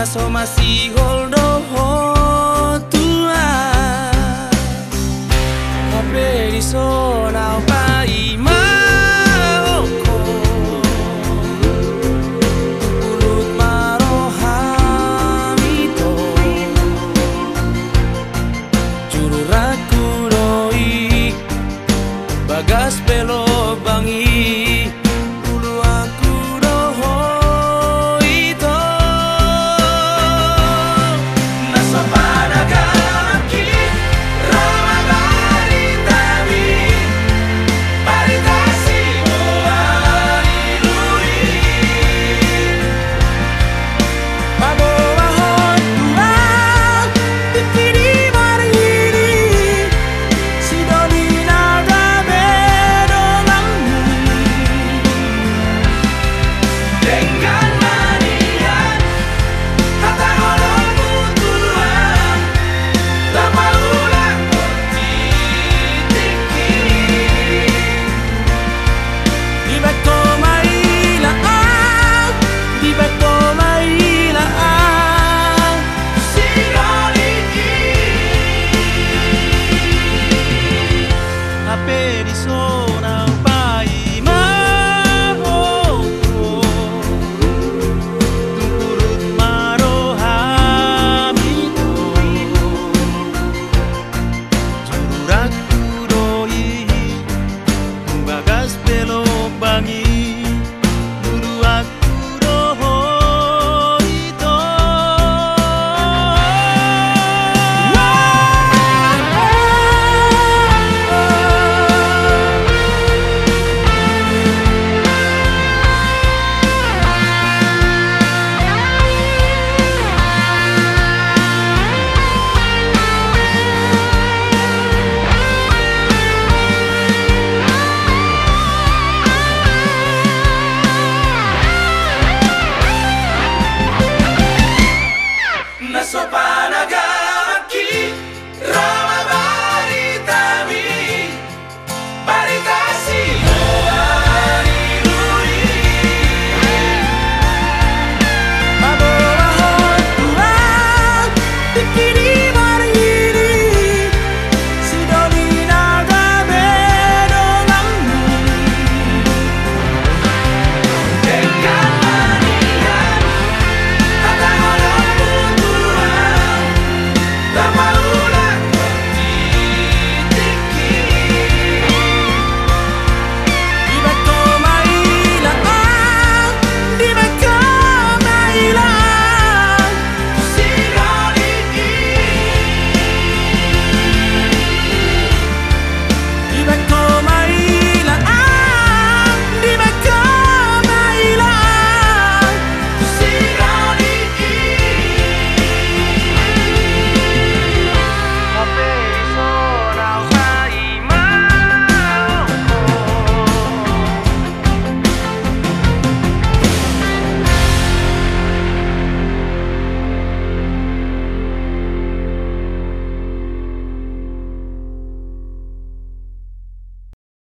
na so masih hold on paso